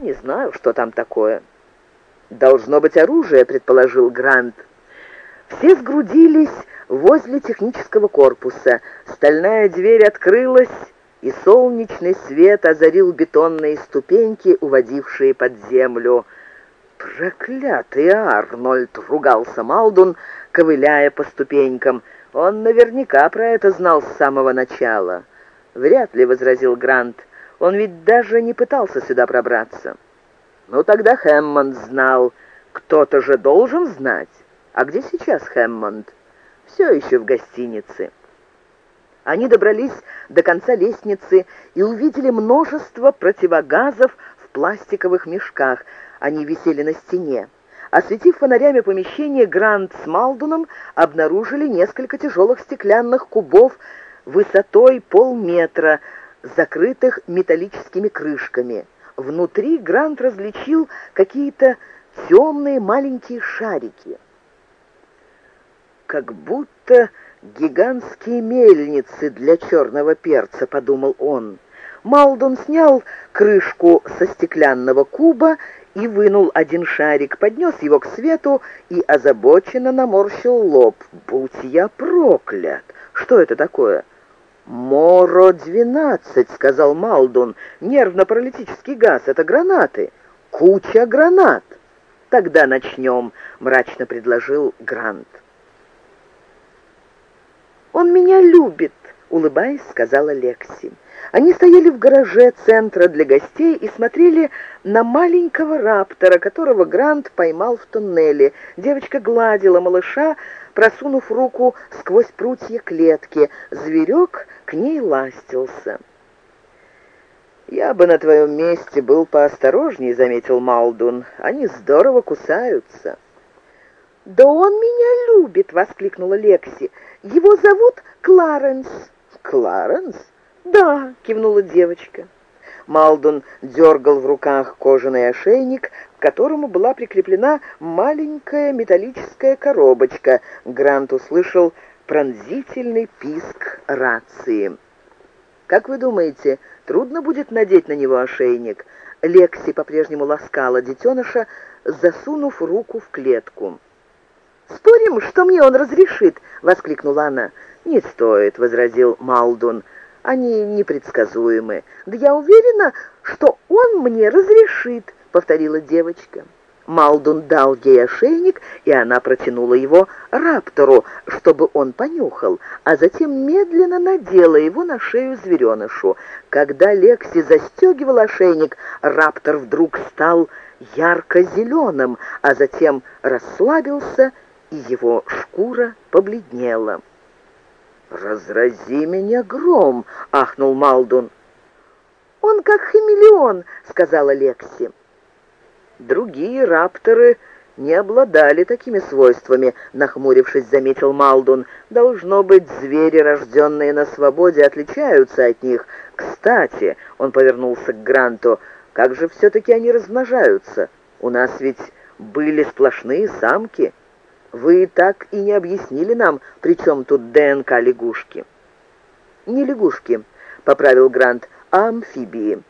«Не знаю, что там такое». «Должно быть оружие», — предположил Грант. Все сгрудились возле технического корпуса. Стальная дверь открылась, и солнечный свет озарил бетонные ступеньки, уводившие под землю. «Проклятый Арнольд!» — ругался Малдун, ковыляя по ступенькам. «Он наверняка про это знал с самого начала». «Вряд ли», — возразил Грант. «Он ведь даже не пытался сюда пробраться». «Ну, тогда Хэммонд знал. Кто-то же должен знать. А где сейчас Хэммонд?» «Все еще в гостинице». Они добрались до конца лестницы и увидели множество противогазов в пластиковых мешках. Они висели на стене. Осветив фонарями помещение, Грант с Малдуном обнаружили несколько тяжелых стеклянных кубов высотой полметра, закрытых металлическими крышками. Внутри Грант различил какие-то темные маленькие шарики. Как будто «Гигантские мельницы для черного перца», — подумал он. Малдон снял крышку со стеклянного куба и вынул один шарик, поднес его к свету и озабоченно наморщил лоб. «Будь я проклят! Что это такое?» «Моро-12», — сказал Малдун. «Нервно-паралитический газ — это гранаты. Куча гранат». «Тогда начнем», — мрачно предложил Грант. «Он меня любит», — улыбаясь, сказала Лекси. Они стояли в гараже центра для гостей и смотрели на маленького раптора, которого Грант поймал в туннеле. Девочка гладила малыша, просунув руку сквозь прутья клетки. Зверек к ней ластился. «Я бы на твоем месте был поосторожнее», — заметил Малдун. «Они здорово кусаются». «Да он меня любит!» — воскликнула Лекси. «Его зовут Кларенс». «Кларенс?» «Да», — кивнула девочка. Малдун дергал в руках кожаный ошейник, к которому была прикреплена маленькая металлическая коробочка. Грант услышал пронзительный писк рации. «Как вы думаете, трудно будет надеть на него ошейник?» Лекси по-прежнему ласкала детеныша, засунув руку в клетку. «Спорим, что мне он разрешит?» — воскликнула она. «Не стоит», — возразил Малдун. «Они непредсказуемы». «Да я уверена, что он мне разрешит», — повторила девочка. Малдун дал ей ошейник, и она протянула его раптору, чтобы он понюхал, а затем медленно надела его на шею зверенышу. Когда Лекси застегивал ошейник, раптор вдруг стал ярко-зеленым, а затем расслабился и его шкура побледнела. «Разрази меня гром!» — ахнул Малдун. «Он как хамелеон», — сказала Лекси. «Другие рапторы не обладали такими свойствами», — нахмурившись, заметил Малдун. «Должно быть, звери, рожденные на свободе, отличаются от них. Кстати», — он повернулся к Гранту, — «как же все-таки они размножаются? У нас ведь были сплошные самки». Вы так и не объяснили нам, при чем тут ДНК лягушки». «Не лягушки», — поправил Грант, — «а амфибии».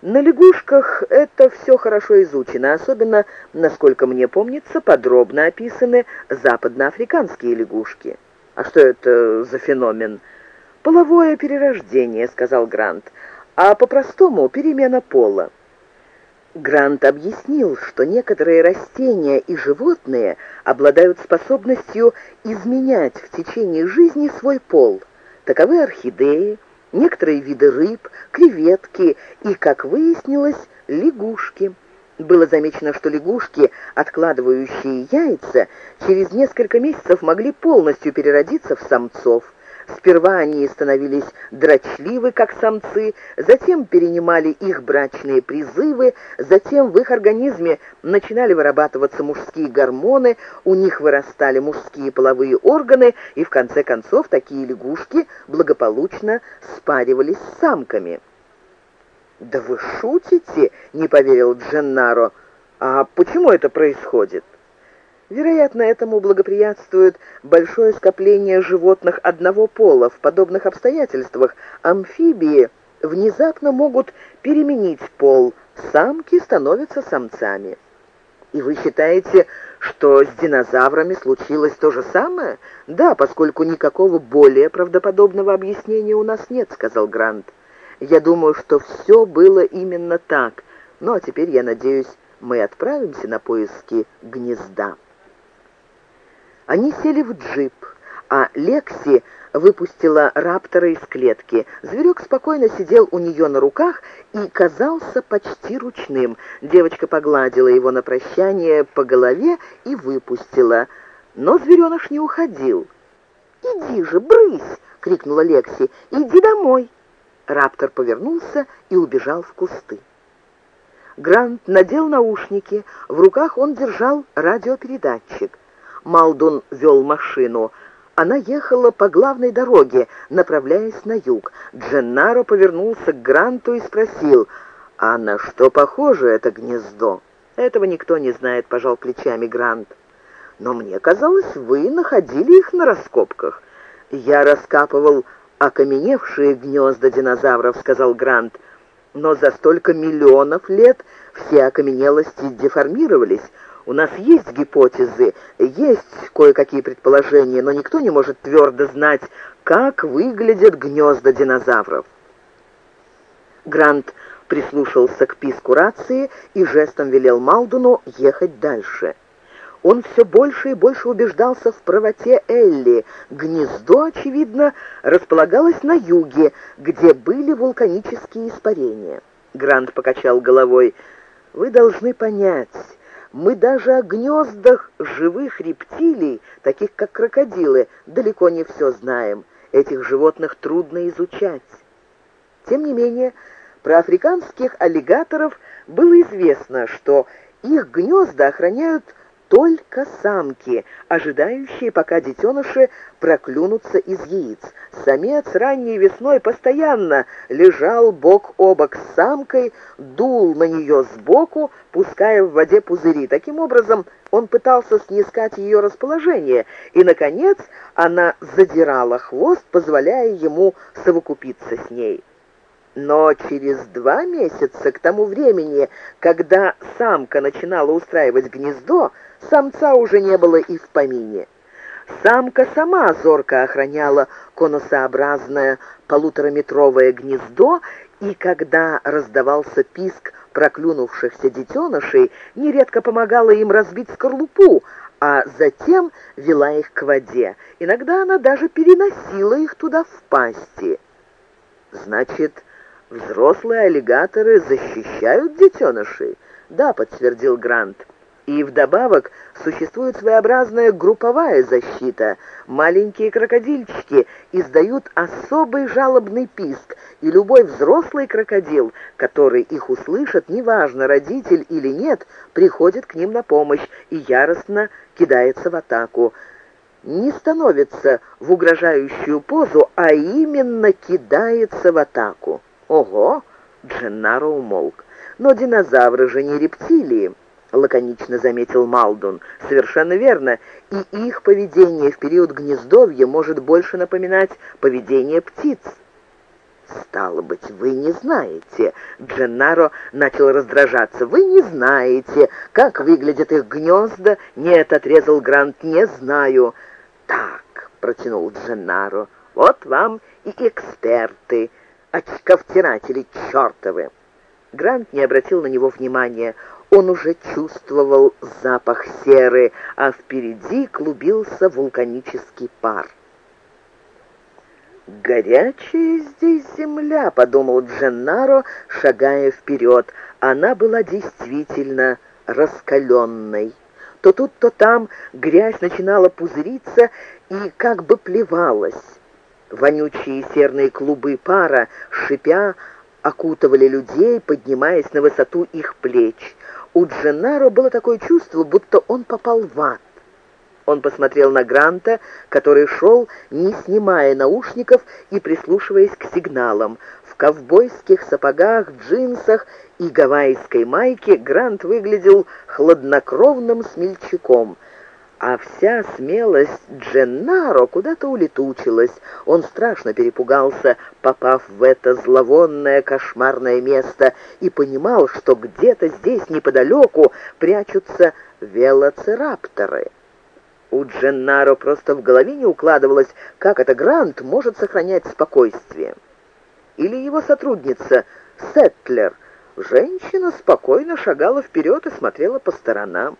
На лягушках это все хорошо изучено, особенно, насколько мне помнится, подробно описаны западноафриканские лягушки. А что это за феномен? «Половое перерождение», — сказал Грант, — «а по-простому перемена пола». Грант объяснил, что некоторые растения и животные обладают способностью изменять в течение жизни свой пол. Таковы орхидеи, некоторые виды рыб, креветки и, как выяснилось, лягушки. Было замечено, что лягушки, откладывающие яйца, через несколько месяцев могли полностью переродиться в самцов. Сперва они становились дрочливы, как самцы, затем перенимали их брачные призывы, затем в их организме начинали вырабатываться мужские гормоны, у них вырастали мужские половые органы, и в конце концов такие лягушки благополучно спаривались с самками. «Да вы шутите?» — не поверил Дженнаро. «А почему это происходит?» Вероятно, этому благоприятствует большое скопление животных одного пола. В подобных обстоятельствах амфибии внезапно могут переменить пол самки становятся самцами. И вы считаете, что с динозаврами случилось то же самое? Да, поскольку никакого более правдоподобного объяснения у нас нет, сказал Грант. Я думаю, что все было именно так. Ну а теперь, я надеюсь, мы отправимся на поиски гнезда. Они сели в джип, а Лекси выпустила раптора из клетки. Зверек спокойно сидел у нее на руках и казался почти ручным. Девочка погладила его на прощание по голове и выпустила. Но звереныш не уходил. «Иди же, брысь!» — крикнула Лекси. «Иди домой!» Раптор повернулся и убежал в кусты. Грант надел наушники, в руках он держал радиопередатчик. Малдун вел машину — она ехала по главной дороге, направляясь на юг. Дженнаро повернулся к Гранту и спросил, «А на что похоже это гнездо?» «Этого никто не знает», — пожал плечами Грант. «Но мне казалось, вы находили их на раскопках». «Я раскапывал окаменевшие гнезда динозавров», — сказал Грант. «Но за столько миллионов лет все окаменелости деформировались». У нас есть гипотезы, есть кое-какие предположения, но никто не может твердо знать, как выглядят гнезда динозавров. Грант прислушался к писку рации и жестом велел Малдуну ехать дальше. Он все больше и больше убеждался в правоте Элли. Гнездо, очевидно, располагалось на юге, где были вулканические испарения. Грант покачал головой. «Вы должны понять, мы даже о гнездах живых рептилий, таких как крокодилы, далеко не все знаем. Этих животных трудно изучать. Тем не менее, про африканских аллигаторов было известно, что их гнезда охраняют только самки, ожидающие, пока детеныши проклюнутся из яиц. Самец ранней весной постоянно лежал бок о бок с самкой, дул на нее сбоку, пуская в воде пузыри. Таким образом, он пытался снискать ее расположение, и, наконец, она задирала хвост, позволяя ему совокупиться с ней. Но через два месяца, к тому времени, когда самка начинала устраивать гнездо, самца уже не было и в помине. Самка сама зорко охраняла конусообразное полутораметровое гнездо, и когда раздавался писк проклюнувшихся детенышей, нередко помогала им разбить скорлупу, а затем вела их к воде. Иногда она даже переносила их туда в пасти. Значит, взрослые аллигаторы защищают детенышей? Да, подтвердил Грант. И вдобавок существует своеобразная групповая защита. Маленькие крокодильчики издают особый жалобный писк, и любой взрослый крокодил, который их услышит, неважно, родитель или нет, приходит к ним на помощь и яростно кидается в атаку. Не становится в угрожающую позу, а именно кидается в атаку. Ого! Дженнаро умолк. Но динозавры же не рептилии. — лаконично заметил Малдун. «Совершенно верно. И их поведение в период гнездовья может больше напоминать поведение птиц». «Стало быть, вы не знаете...» Дженнаро начал раздражаться. «Вы не знаете, как выглядят их гнезда?» «Нет», — отрезал Грант, — «не знаю». «Так», — протянул Дженнаро, — «вот вам и эксперты, очковтиратели чертовы». Грант не обратил на него внимания. Он уже чувствовал запах серы, а впереди клубился вулканический пар. «Горячая здесь земля», — подумал Дженнаро, шагая вперед. Она была действительно раскаленной. То тут, то там грязь начинала пузыриться и как бы плевалась. Вонючие серные клубы пара, шипя, окутывали людей, поднимаясь на высоту их плеч. У Дженнаро было такое чувство, будто он попал в ад. Он посмотрел на Гранта, который шел, не снимая наушников и прислушиваясь к сигналам. В ковбойских сапогах, джинсах и гавайской майке Грант выглядел хладнокровным смельчаком. А вся смелость Дженнаро куда-то улетучилась. Он страшно перепугался, попав в это зловонное кошмарное место, и понимал, что где-то здесь неподалеку прячутся велоцирапторы. У Дженнаро просто в голове не укладывалось, как это Грант может сохранять спокойствие. Или его сотрудница Сеттлер. Женщина спокойно шагала вперед и смотрела по сторонам.